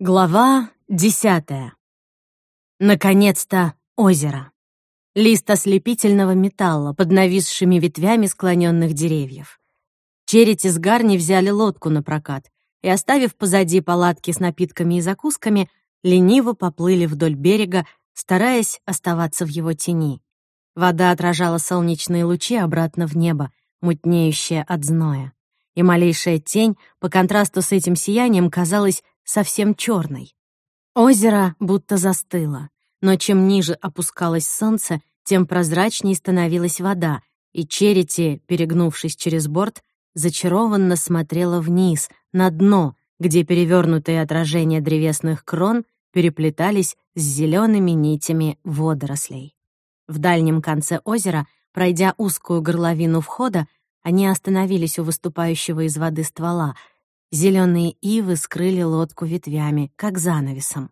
Глава десятая. Наконец-то озеро. Лист ослепительного металла под нависшими ветвями склоненных деревьев. Черити с Гарни взяли лодку на прокат и, оставив позади палатки с напитками и закусками, лениво поплыли вдоль берега, стараясь оставаться в его тени. Вода отражала солнечные лучи обратно в небо, мутнеющее от зноя. И малейшая тень, по контрасту с этим сиянием, казалась совсем черной. Озеро будто застыло, но чем ниже опускалось солнце, тем прозрачнее становилась вода, и Черити, перегнувшись через борт, зачарованно смотрела вниз, на дно, где перевернутые отражения древесных крон переплетались с зелеными нитями водорослей. В дальнем конце озера, пройдя узкую горловину входа, они остановились у выступающего из воды ствола — Зеленые ивы скрыли лодку ветвями, как занавесом.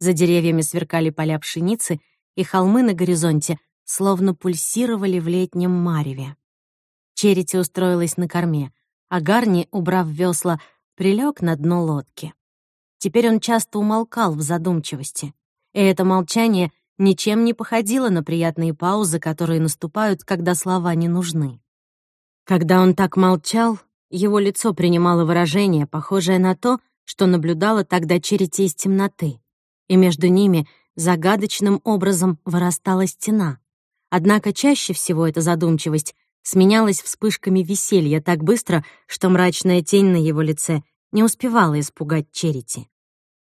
За деревьями сверкали поля пшеницы, и холмы на горизонте словно пульсировали в летнем мареве. Черити устроилась на корме, а Гарни, убрав весла, прилег на дно лодки. Теперь он часто умолкал в задумчивости, и это молчание ничем не походило на приятные паузы, которые наступают, когда слова не нужны. Когда он так молчал, его лицо принимало выражение, похожее на то, что наблюдала тогда Черити из темноты, и между ними загадочным образом вырастала стена. Однако чаще всего эта задумчивость сменялась вспышками веселья так быстро, что мрачная тень на его лице не успевала испугать Черити.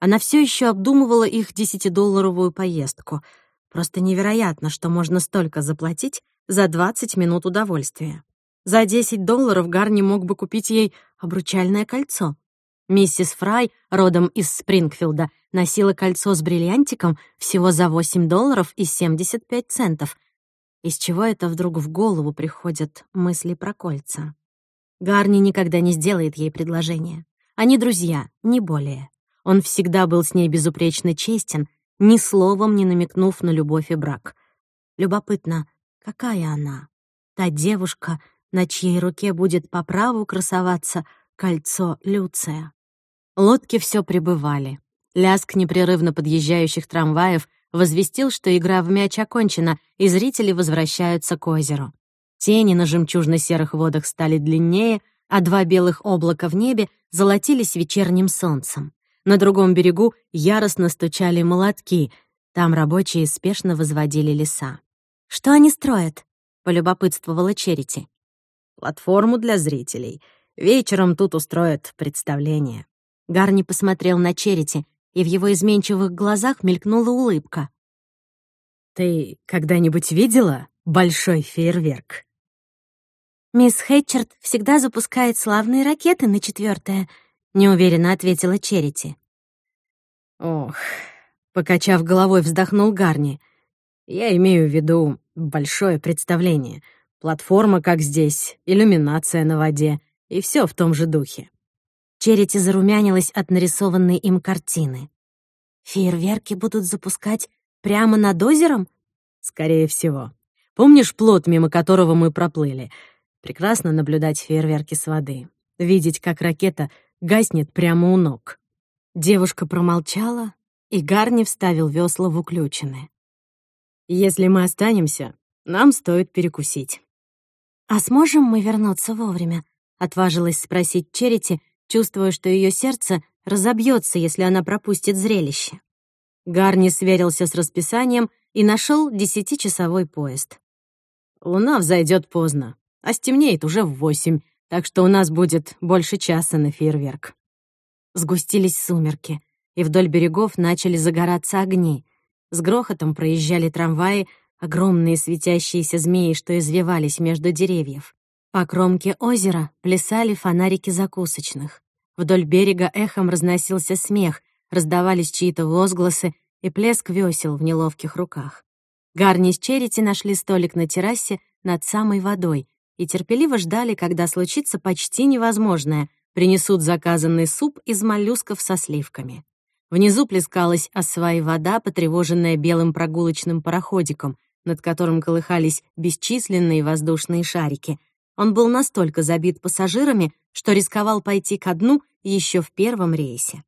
Она все еще обдумывала их десятидолларовую поездку. Просто невероятно, что можно столько заплатить за 20 минут удовольствия. За 10 долларов Гарни мог бы купить ей обручальное кольцо. Миссис Фрай, родом из Спрингфилда, носила кольцо с бриллиантиком всего за 8 долларов и 75 центов. Из чего это вдруг в голову приходят мысли про кольца? Гарни никогда не сделает ей предложение. Они друзья, не более. Он всегда был с ней безупречно честен, ни словом не намекнув на любовь и брак. Любопытно, какая она? Та девушка, на чьей руке будет по праву красоваться кольцо Люция. Лодки все прибывали. Лязг непрерывно подъезжающих трамваев возвестил, что игра в мяч окончена, и зрители возвращаются к озеру. Тени на жемчужно-серых водах стали длиннее, а два белых облака в небе золотились вечерним солнцем. На другом берегу яростно стучали молотки, там рабочие спешно возводили леса. «Что они строят?» — полюбопытствовала Черити платформу для зрителей. Вечером тут устроят представление». Гарни посмотрел на Черити, и в его изменчивых глазах мелькнула улыбка. «Ты когда-нибудь видела большой фейерверк?» «Мисс Хэтчерт всегда запускает славные ракеты на четвертое, неуверенно ответила Черити. «Ох», — покачав головой, вздохнул Гарни. «Я имею в виду большое представление — Платформа, как здесь, иллюминация на воде, и все в том же духе. Черити зарумянилась от нарисованной им картины. «Фейерверки будут запускать прямо над озером?» «Скорее всего. Помнишь плот, мимо которого мы проплыли? Прекрасно наблюдать фейерверки с воды. Видеть, как ракета гаснет прямо у ног». Девушка промолчала, и Гарни вставил весла в уключины. «Если мы останемся, нам стоит перекусить». «А сможем мы вернуться вовремя?» — отважилась спросить Черити, чувствуя, что ее сердце разобьется, если она пропустит зрелище. Гарни сверился с расписанием и нашел десятичасовой поезд. «Луна взойдет поздно, а стемнеет уже в восемь, так что у нас будет больше часа на фейерверк». Сгустились сумерки, и вдоль берегов начали загораться огни. С грохотом проезжали трамваи, огромные светящиеся змеи, что извивались между деревьев. По кромке озера плясали фонарики закусочных. Вдоль берега эхом разносился смех, раздавались чьи-то возгласы и плеск весел в неловких руках. Гарни с Черити нашли столик на террасе над самой водой и терпеливо ждали, когда случится почти невозможное — принесут заказанный суп из моллюсков со сливками. Внизу плескалась осваи вода, потревоженная белым прогулочным пароходиком — над которым колыхались бесчисленные воздушные шарики. Он был настолько забит пассажирами, что рисковал пойти ко дну еще в первом рейсе.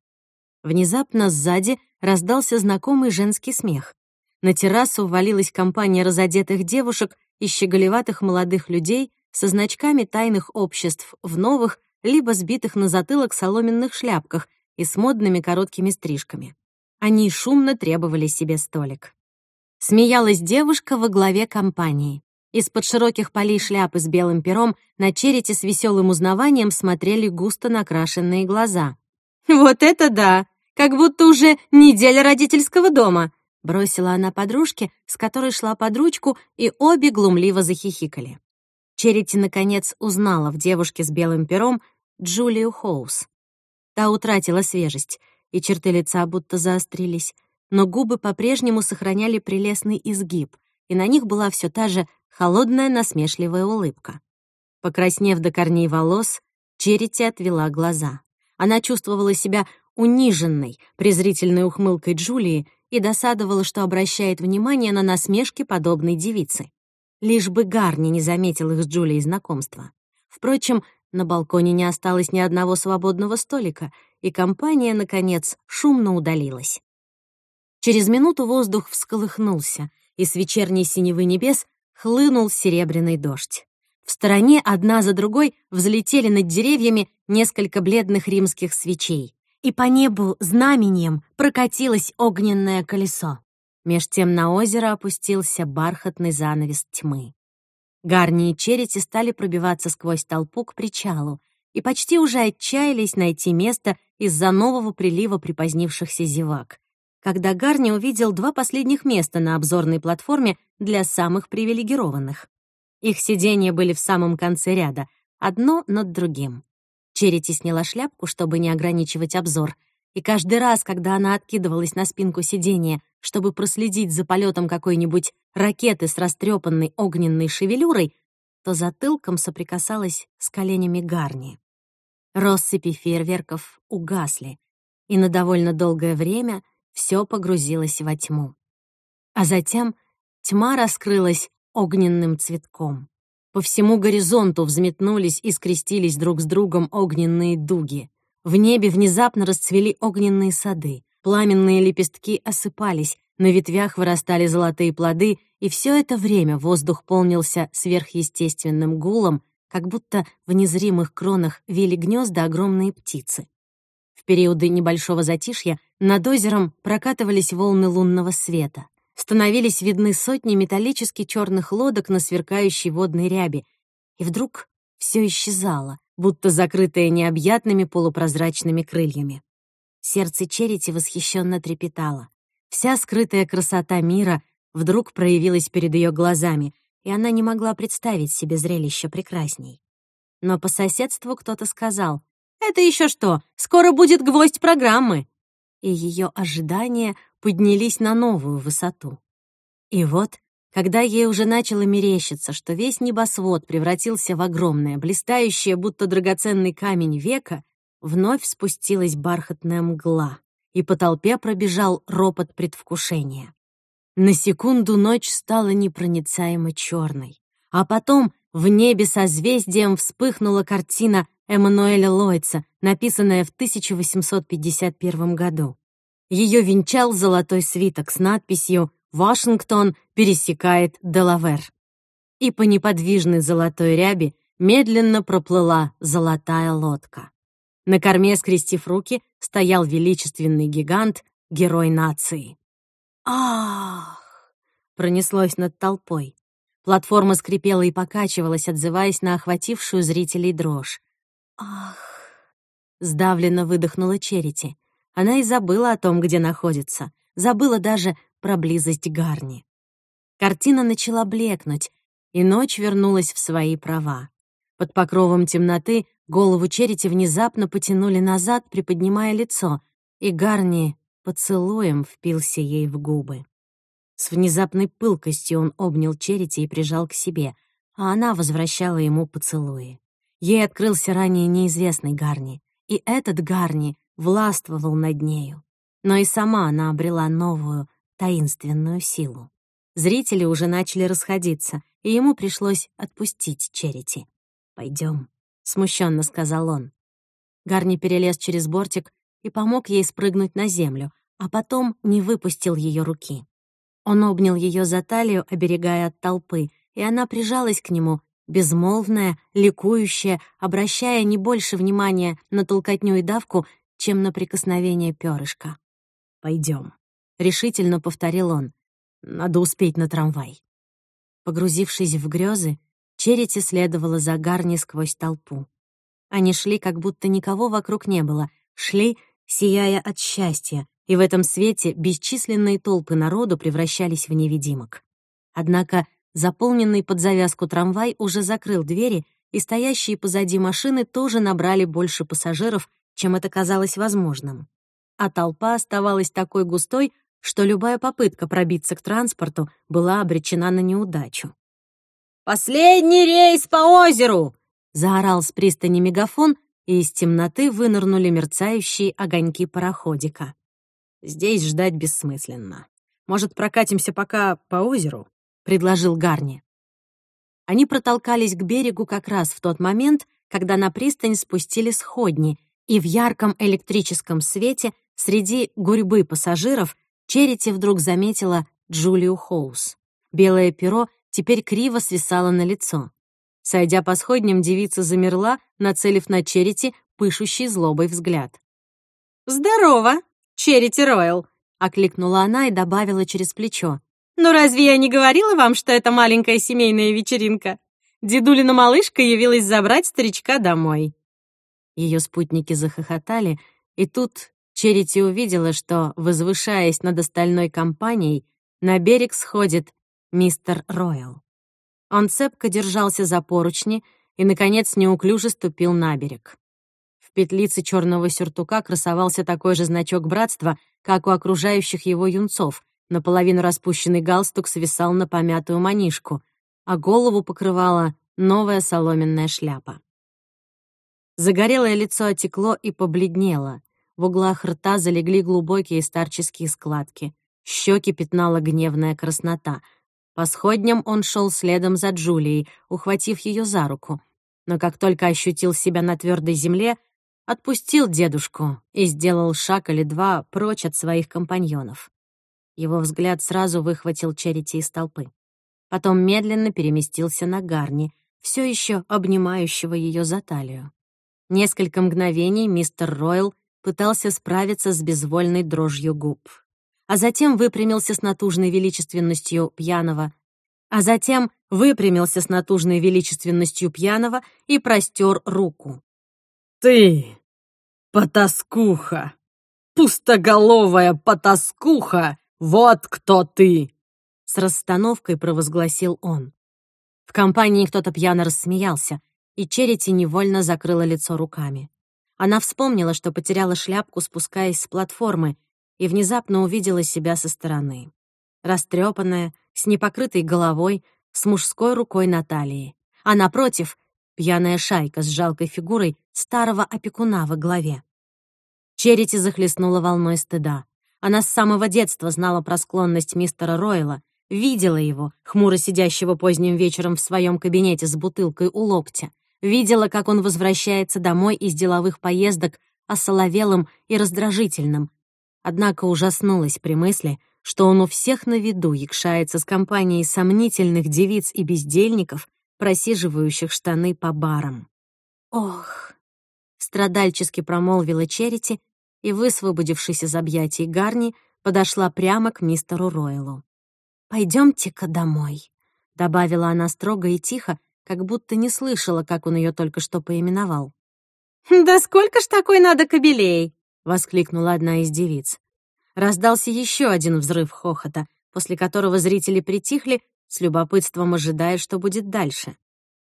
Внезапно сзади раздался знакомый женский смех. На террасу ввалилась компания разодетых девушек и щеголеватых молодых людей со значками тайных обществ в новых, либо сбитых на затылок соломенных шляпках и с модными короткими стрижками. Они шумно требовали себе столик. Смеялась девушка во главе компании. Из-под широких полей шляпы с белым пером на черете с веселым узнаванием смотрели густо накрашенные глаза. «Вот это да! Как будто уже неделя родительского дома!» Бросила она подружке, с которой шла под ручку, и обе глумливо захихикали. Черити, наконец, узнала в девушке с белым пером Джулию Хоус. Та утратила свежесть, и черты лица будто заострились, но губы по-прежнему сохраняли прелестный изгиб, и на них была все та же холодная насмешливая улыбка. Покраснев до корней волос, Черити отвела глаза. Она чувствовала себя униженной презрительной ухмылкой Джулии и досадовала, что обращает внимание на насмешки подобной девицы. Лишь бы Гарни не заметил их с Джулией знакомства. Впрочем, на балконе не осталось ни одного свободного столика, и компания, наконец, шумно удалилась. Через минуту воздух всколыхнулся, и с вечерней синевы небес хлынул серебряный дождь. В стороне одна за другой взлетели над деревьями несколько бледных римских свечей, и по небу знамением прокатилось огненное колесо. Меж тем на озеро опустился бархатный занавес тьмы. Гарни и Черити стали пробиваться сквозь толпу к причалу и почти уже отчаялись найти место из-за нового прилива припозднившихся зевак, когда Гарни увидел два последних места на обзорной платформе для самых привилегированных. Их сиденья были в самом конце ряда, одно над другим. Черити сняла шляпку, чтобы не ограничивать обзор, и каждый раз, когда она откидывалась на спинку сиденья, чтобы проследить за полетом какой-нибудь ракеты с растрепанной огненной шевелюрой, то затылком соприкасалась с коленями Гарни. Россыпи фейерверков угасли, и на довольно долгое время все погрузилось во тьму. А затем тьма раскрылась огненным цветком. По всему горизонту взметнулись и скрестились друг с другом огненные дуги. В небе внезапно расцвели огненные сады. Пламенные лепестки осыпались, на ветвях вырастали золотые плоды, и все это время воздух полнился сверхъестественным гулом, как будто в незримых кронах вели гнезда огромные птицы. Периоды небольшого затишья над озером прокатывались волны лунного света. Становились видны сотни металлически черных лодок на сверкающей водной ряби. И вдруг все исчезало, будто закрытое необъятными полупрозрачными крыльями. Сердце Черити восхищенно трепетало. Вся скрытая красота мира вдруг проявилась перед ее глазами, и она не могла представить себе зрелище прекрасней. Но по соседству кто-то сказал, «Это еще что? Скоро будет гвоздь программы!» И ее ожидания поднялись на новую высоту. И вот, когда ей уже начало мерещиться, что весь небосвод превратился в огромное, блистающее, будто драгоценный камень века, Вновь спустилась бархатная мгла, и по толпе пробежал ропот предвкушения. На секунду ночь стала непроницаемо черной, а потом в небе созвездием вспыхнула картина Эммануэля Лойца, написанная в 1851 году. Ее венчал золотой свиток с надписью «Вашингтон пересекает Делавер». И по неподвижной золотой ряби медленно проплыла золотая лодка. На корме, скрестив руки, стоял величественный гигант, герой нации. «Ах!» — пронеслось над толпой. Платформа скрипела и покачивалась, отзываясь на охватившую зрителей дрожь. «Ах!» — сдавленно выдохнула Черити. Она и забыла о том, где находится. Забыла даже про близость Гарни. Картина начала блекнуть, и ночь вернулась в свои права. Под покровом темноты Голову Черити внезапно потянули назад, приподнимая лицо, и Гарни поцелуем впился ей в губы. С внезапной пылкостью он обнял Черити и прижал к себе, а она возвращала ему поцелуи. Ей открылся ранее неизвестный Гарни, и этот Гарни властвовал над нею. Но и сама она обрела новую, таинственную силу. Зрители уже начали расходиться, и ему пришлось отпустить Черити. Пойдем, — смущенно сказал он. Гарни перелез через бортик и помог ей спрыгнуть на землю, а потом не выпустил ее руки. Он обнял ее за талию, оберегая от толпы, и она прижалась к нему, безмолвная, ликующая, обращая не больше внимания на толкотню и давку, чем на прикосновение перышка. Пойдем, решительно повторил он. «Надо успеть на трамвай». Погрузившись в грезы, Черити следовала за Гарни сквозь толпу. Они шли, как будто никого вокруг не было, шли, сияя от счастья, и в этом свете бесчисленные толпы народу превращались в невидимок. Однако заполненный под завязку трамвай уже закрыл двери, и стоящие позади машины тоже набрали больше пассажиров, чем это казалось возможным. А толпа оставалась такой густой, что любая попытка пробиться к транспорту была обречена на неудачу. «Последний рейс по озеру!» — заорал с пристани мегафон, и из темноты вынырнули мерцающие огоньки пароходика. «Здесь ждать бессмысленно. Может, прокатимся пока по озеру?» — предложил Гарни. Они протолкались к берегу как раз в тот момент, когда на пристань спустили сходни, и в ярком электрическом свете среди гурьбы пассажиров Черити вдруг заметила Джулию Хоус. Белое перо теперь криво свисало на лицо. Сойдя по сходням, девица замерла, нацелив на Черити пышущий злобой взгляд. «Здорово, Черити Ройл!» — окликнула она и добавила через плечо. «Ну разве я не говорила вам, что это маленькая семейная вечеринка? Дедулина малышка явилась забрать старичка домой». Ее спутники захохотали, и тут Черити увидела, что, возвышаясь над остальной компанией, на берег сходит мистер Ройл. Он цепко держался за поручни и, наконец, неуклюже ступил на берег. В петлице черного сюртука красовался такой же значок братства, как у окружающих его юнцов. Наполовину распущенный галстук свисал на помятую манишку, а голову покрывала новая соломенная шляпа. Загорелое лицо отекло и побледнело. В углах рта залегли глубокие старческие складки. Щеки пятнала гневная краснота — по сходням он шел следом за Джулией, ухватив ее за руку. Но как только ощутил себя на твердой земле, отпустил дедушку и сделал шаг или два прочь от своих компаньонов. Его взгляд сразу выхватил Черити из толпы. Потом медленно переместился на Гарни, все еще обнимающего ее за талию. Несколько мгновений мистер Ройл пытался справиться с безвольной дрожью губ а затем выпрямился с натужной величественностью пьяного, а затем выпрямился с натужной величественностью пьяного и простер руку. «Ты, потаскуха, пустоголовая потаскуха, вот кто ты!» С расстановкой провозгласил он. В компании кто-то пьяно рассмеялся, и Черити невольно закрыла лицо руками. Она вспомнила, что потеряла шляпку, спускаясь с платформы, и внезапно увидела себя со стороны. Растрепанная, с непокрытой головой, с мужской рукой на талии. А напротив — пьяная шайка с жалкой фигурой старого опекуна во главе. Черити захлестнула волной стыда. Она с самого детства знала про склонность мистера Ройла, видела его, хмуро сидящего поздним вечером в своем кабинете с бутылкой у локтя, видела, как он возвращается домой из деловых поездок осоловелым и раздражительным, Однако ужаснулась при мысли, что он у всех на виду якшается с компанией сомнительных девиц и бездельников, просиживающих штаны по барам. «Ох!» — страдальчески промолвила Черити и, высвободившись из объятий Гарни, подошла прямо к мистеру Ройлу. «Пойдемте-ка домой», — добавила она строго и тихо, как будто не слышала, как он ее только что поименовал. «Да сколько ж такой надо кобелей?» — воскликнула одна из девиц. Раздался еще один взрыв хохота, после которого зрители притихли, с любопытством ожидая, что будет дальше.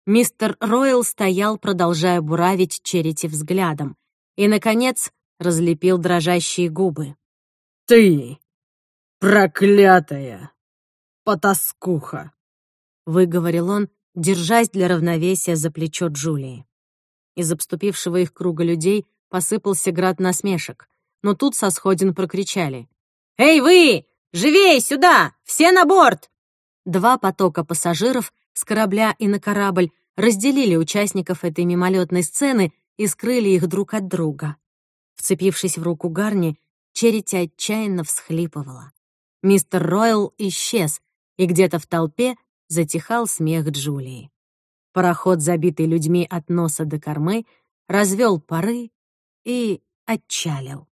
Мистер Ройл стоял, продолжая буравить Черити взглядом, и, наконец, разлепил дрожащие губы. «Ты, проклятая потаскуха!» — выговорил он, держась для равновесия за плечо Джулии. Из обступившего их круга людей Посыпался град насмешек. Но тут со сходин прокричали. «Эй, вы! Живей, сюда! Все на борт!» Два потока пассажиров с корабля и на корабль разделили участников этой мимолетной сцены и скрыли их друг от друга. Вцепившись в руку Гарни, Черити отчаянно всхлипывала. Мистер Ройл исчез, и где-то в толпе затихал смех Джулии. Пароход, забитый людьми от носа до кормы, развел пары и отчалил.